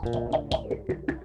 Thank hum. you.